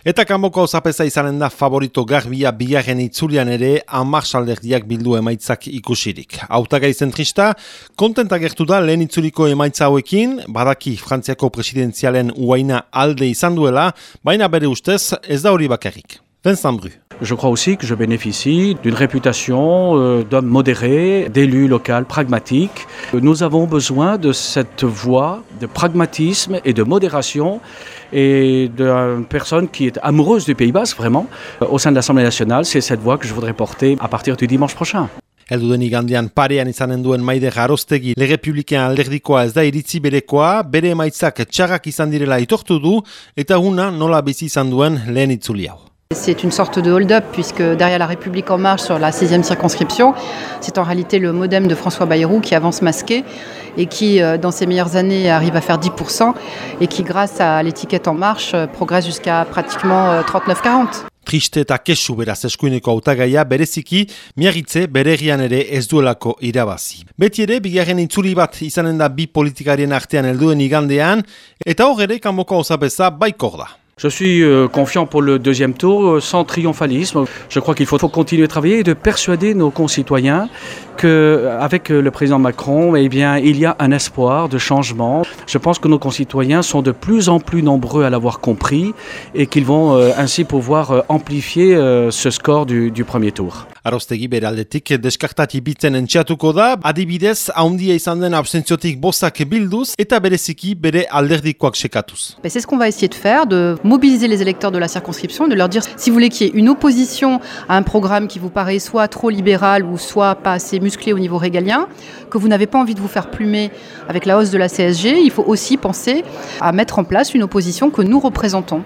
Eta kanboko zapeza izanen da favorito garbia bigarren itzulian ere amas alderdiak bildu emaitzak ikusirik. Autagai zentrista, kontenta gertu da lehen itzuliko emaitza hauekin, badaki Frantziako presidenzialen uaina alde izan duela, baina bere ustez ez da hori bakarrik. Vincent Bru. Je crois aussi que je bénéficie d'une réputation euh, d'homme modéré, d'élu local pragmatique. Nous avons besoin de cette voie de pragmatisme et de modération et d'une personne qui est amoureuse du Pays Basque, vraiment, euh, au sein de l'Assemblée nationale. C'est cette voie que je voudrais porter à partir du dimanche prochain. Elduden igandean parean izanen duen maide jarostegi legepublikean alderdikoa ez da iritzi berekoa, bere emaitzak txarrak izan direla itortu du, eta una nola bizi izan duen lehen itzuli hau. C'est une sorte de hold-up puisque derrière la République en marche sur la 6e circonscription, c'est en réalité le modem de François Bayrou qui avance masqué et qui, euh, dans ses meilleures années, arrive à faire 10% et qui, grâce à l'étiquette en marche, euh, progresse jusqu'à pratiquement 39-40. Euh, Triste eta kesu beraz eskuineko hautagaia bereziki miagitze beregian ere ez duelako irabazi. Beti ere, bigarren itzuli bat izanen da bi politikarien artean helduen igandean, eta hor ere kanboko osapeza baikor da. Je suis euh, confiant pour le deuxième tour, euh, sans triomphalisme. Je crois qu'il faut, continuer à travailler et de persuader nos concitoyens qu'avec euh, le président Macron, eh bien, il y a un espoir de changement. Je pense que nos concitoyens sont de plus en plus nombreux à l'avoir compris et qu'ils vont ainsi pouvoir amplifier ce score du, du premier tour. Arostegi bere aldetik deskartati bitzen entxeatuko da, adibidez, haundia izan den absentziotik bostak bilduz eta bereziki bere alderdikoak sekatuz. C'est ce qu'on va essayer de faire, de mobiliser les électeurs de la circonscription, de leur dire si vous voulez qu'il y ait une opposition à un programme qui vous paraît soit trop libéral ou soit pas assez musclé au niveau régalien, que vous n'avez pas envie de vous faire plumer avec la hausse de la CSG, il faut aussi penser à mettre en place une opposition que nous représentons.